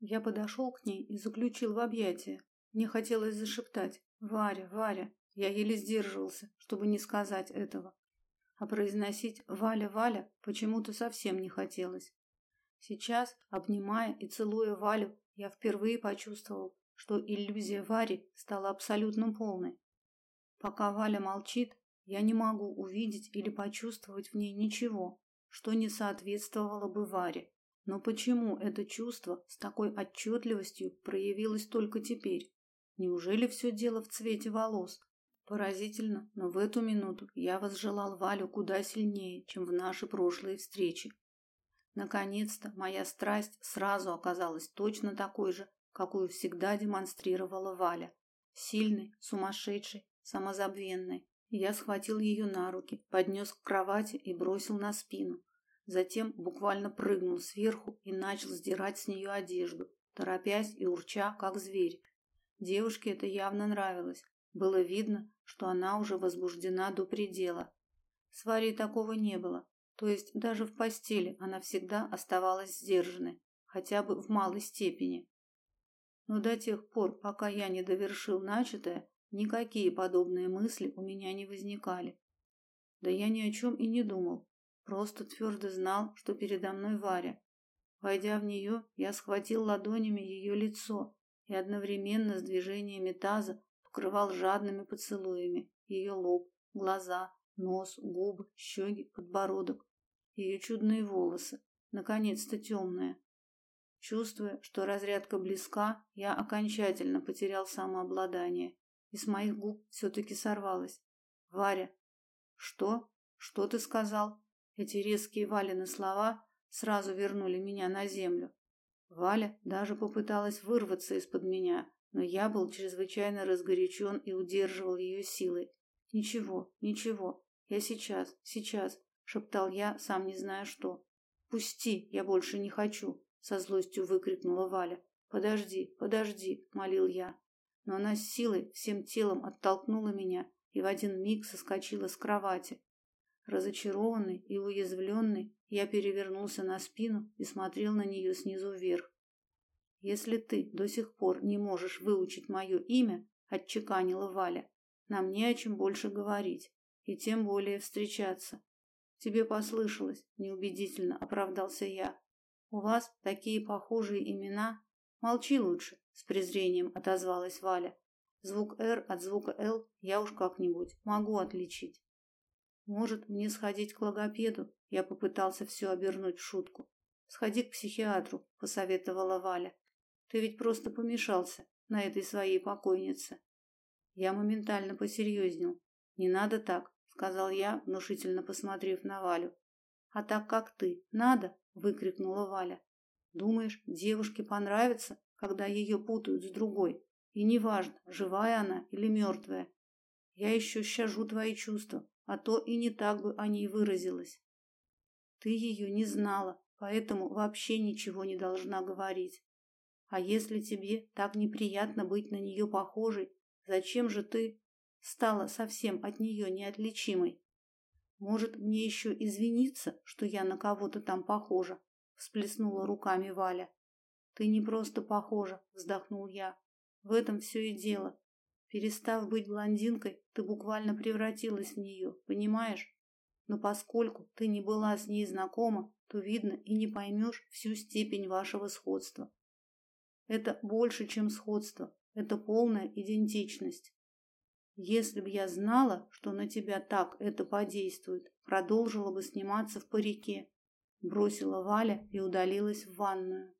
Я подошел к ней и заключил в объятия. Мне хотелось зашептать «Варя, Варя». Я еле сдерживался, чтобы не сказать этого. А произносить «Валя, Валя» почему-то совсем не хотелось. Сейчас, обнимая и целуя Валю, я впервые почувствовал, что иллюзия Вари стала абсолютно полной. Пока Валя молчит, я не могу увидеть или почувствовать в ней ничего, что не соответствовало бы Варе. Но почему это чувство с такой отчетливостью проявилось только теперь? Неужели все дело в цвете волос? Поразительно, но в эту минуту я возжелал Валю куда сильнее, чем в наши прошлые встречи. Наконец-то моя страсть сразу оказалась точно такой же, какую всегда демонстрировала Валя. Сильной, сумасшедшей, самозабвенной. Я схватил ее на руки, поднес к кровати и бросил на спину. Затем буквально прыгнул сверху и начал сдирать с нее одежду, торопясь и урча, как зверь. Девушке это явно нравилось. Было видно, что она уже возбуждена до предела. С Варей такого не было. То есть даже в постели она всегда оставалась сдержанной, хотя бы в малой степени. Но до тех пор, пока я не довершил начатое, никакие подобные мысли у меня не возникали. Да я ни о чем и не думал, просто твердо знал, что передо мной Варя. Войдя в нее, я схватил ладонями ее лицо и одновременно с движениями таза покрывал жадными поцелуями ее лоб, глаза, нос, губы, щеки, подбородок, ее чудные волосы, наконец-то темные. Чувствуя, что разрядка близка, я окончательно потерял самообладание, и с моих губ все-таки сорвалось. «Варя!» «Что? Что ты сказал?» Эти резкие Валины слова сразу вернули меня на землю. Валя даже попыталась вырваться из-под меня, но я был чрезвычайно разгорячен и удерживал ее силой. «Ничего, ничего, я сейчас, сейчас», — шептал я, сам не зная что. «Пусти, я больше не хочу», — со злостью выкрикнула Валя. «Подожди, подожди», — молил я. Но она с силой всем телом оттолкнула меня и в один миг соскочила с кровати. Разочарованный и уязвленный, я перевернулся на спину и смотрел на нее снизу вверх. Если ты до сих пор не можешь выучить мое имя, отчеканила Валя, нам не о чем больше говорить и тем более встречаться. Тебе послышалось, неубедительно оправдался я. У вас такие похожие имена. Молчи лучше, с презрением отозвалась Валя. Звук «Р» от звука «Л» я уж как-нибудь могу отличить. Может, мне сходить к логопеду? Я попытался все обернуть в шутку. Сходи к психиатру, посоветовала Валя. Ты ведь просто помешался на этой своей покойнице. Я моментально посерьезнел. Не надо так, сказал я, внушительно посмотрев на Валю. А так как ты, надо, выкрикнула Валя. Думаешь, девушке понравится, когда ее путают с другой? И неважно, живая она или мертвая. Я еще щажу твои чувства, а то и не так бы о ней выразилась. Ты ее не знала, поэтому вообще ничего не должна говорить. А если тебе так неприятно быть на нее похожей, зачем же ты стала совсем от нее неотличимой? Может, мне еще извиниться, что я на кого-то там похожа? всплеснула руками Валя. Ты не просто похожа, вздохнул я. В этом все и дело. Перестав быть блондинкой, ты буквально превратилась в нее, понимаешь? Но поскольку ты не была с ней знакома, то видно и не поймешь всю степень вашего сходства. Это больше, чем сходство, это полная идентичность. Если бы я знала, что на тебя так это подействует, продолжила бы сниматься в парике, бросила Валя и удалилась в ванную.